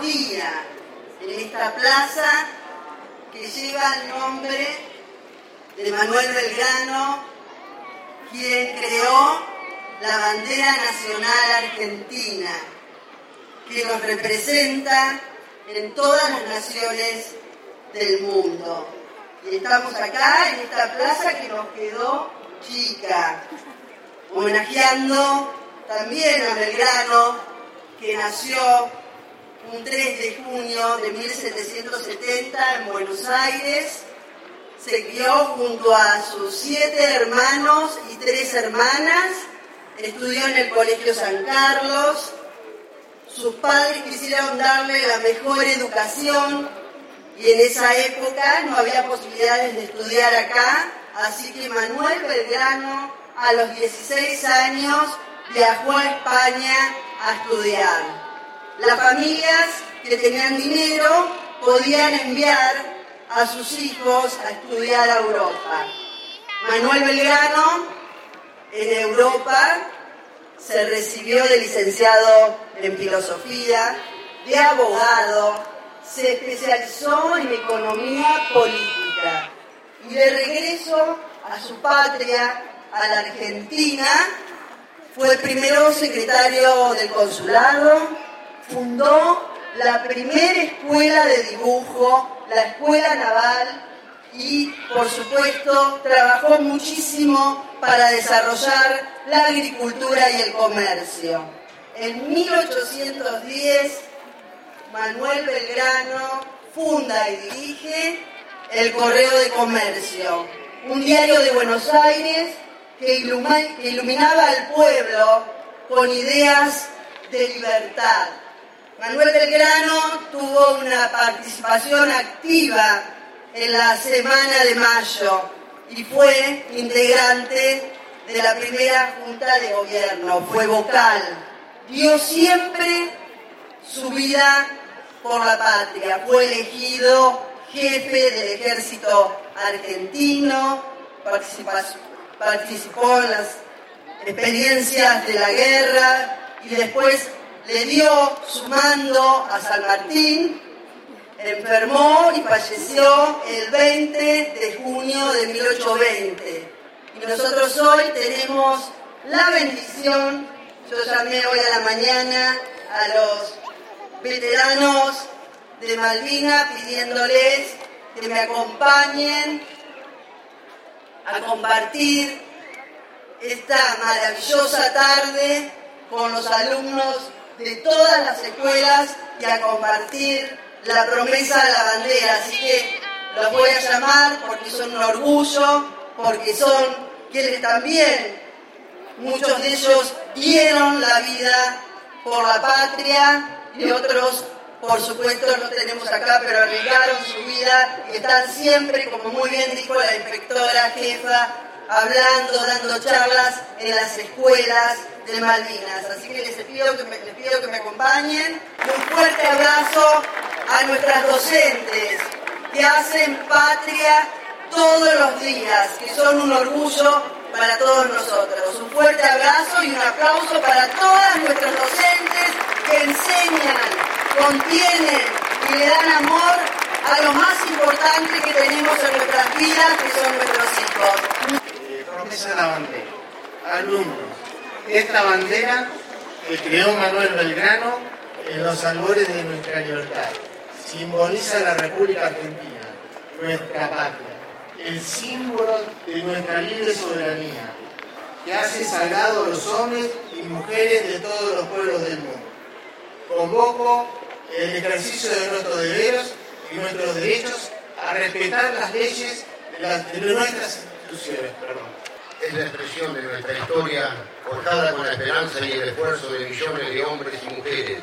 día en esta plaza que lleva el nombre de Manuel Belgrano, quien creó la bandera nacional argentina, que nos representa en todas las naciones del mundo. Y estamos acá en esta plaza que nos quedó chica, homenajeando también a Belgrano, que nació un 3 de junio de 1770 en Buenos Aires. Se crió junto a sus siete hermanos y tres hermanas. Estudió en el Colegio San Carlos. Sus padres quisieron darle la mejor educación y en esa época no había posibilidades de estudiar acá, así que Manuel Belgrano a los 16 años viajó a España a estudiar. Las familias que tenían dinero podían enviar a sus hijos a estudiar a Europa. Manuel Belgrano en Europa se recibió de licenciado en filosofía, de abogado, se especializó en economía política y de regreso a su patria, a la Argentina, fue primero secretario del consulado, fundó la primera escuela de dibujo, la Escuela Naval, y por supuesto trabajó muchísimo para desarrollar la agricultura y el comercio. En 1810, Manuel Belgrano funda y dirige el Correo de Comercio, un diario de Buenos Aires que iluminaba al pueblo con ideas de libertad. Manuel Belgrano tuvo una participación activa en la Semana de Mayo y fue integrante de la primera Junta de Gobierno, fue vocal. Dio siempre su vida por la patria, fue elegido jefe del ejército argentino, participó en las experiencias de la guerra y después le dio su mando a San Martín, enfermó y falleció el 20 de junio de 1820. Y nosotros hoy tenemos la bendición, yo llamé hoy a la mañana a los veteranos de Malvinas pidiéndoles que me acompañen a compartir esta maravillosa tarde con los alumnos de todas las escuelas y a compartir la promesa de la bandera. Así que los voy a llamar porque son un orgullo, porque son quienes también, muchos de ellos dieron la vida por la patria y otros por supuesto no tenemos acá, pero arriesgaron su vida y están siempre, como muy bien dijo la inspectora jefa, hablando, dando charlas en las escuelas de Malvinas. Así que les pido que me, les pido que me acompañen. Un fuerte abrazo a nuestras docentes que hacen patria todos los días, que son un orgullo para todos nosotros. Un fuerte abrazo y un aplauso para todas nuestras docentes que enseñan contienen y le dan amor a lo más importante que tenemos en nuestras vidas, que son nuestros hijos. Eh, alumnos, esta bandera que creó Manuel Belgrano en los albores de nuestra libertad, simboliza la República Argentina, nuestra patria, el símbolo de nuestra libre soberanía, que hace sagrado a los hombres y mujeres de todos los pueblos del mundo. Convoco el ejercicio de nuestros deberes y nuestros derechos a respetar las leyes de, nuestras instituciones. Es la expresión de nuestra historia forjada con la esperanza y el esfuerzo de millones de hombres y mujeres,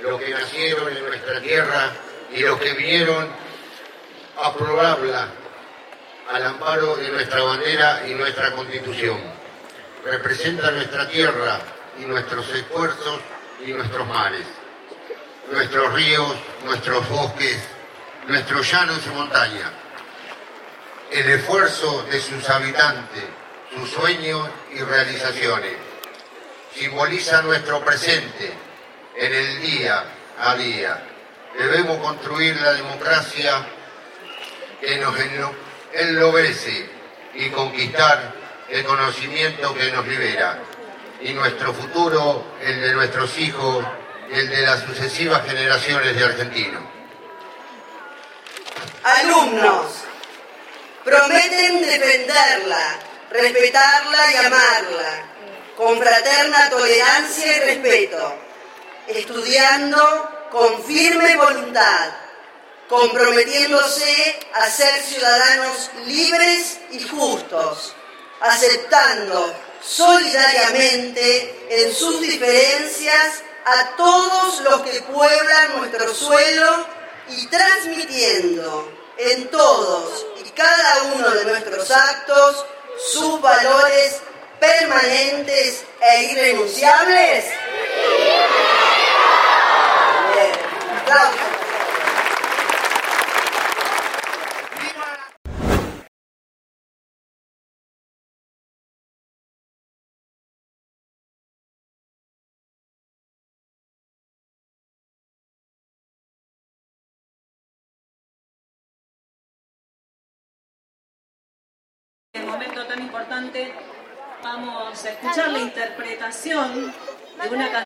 los que nacieron en nuestra tierra y los que vinieron a probarla al amparo de nuestra bandera y nuestra constitución. Representa nuestra tierra y nuestros esfuerzos y nuestros mares nuestros ríos, nuestros bosques, nuestros llanos y montañas. El esfuerzo de sus habitantes, sus sueños y realizaciones. Simboliza nuestro presente en el día a día. Debemos construir la democracia que nos enlobece y conquistar el conocimiento que nos libera. Y nuestro futuro, el de nuestros hijos, el de las sucesivas generaciones de argentinos. Alumnos, prometen defenderla, respetarla y amarla, con fraterna tolerancia y respeto, estudiando con firme voluntad, comprometiéndose a ser ciudadanos libres y justos, aceptando solidariamente en sus diferencias a todos los que pueblan nuestro suelo y transmitiendo en todos y cada uno de nuestros actos sus valores permanentes e irrenunciables? Momento tan importante vamos a escuchar la interpretación de una canción.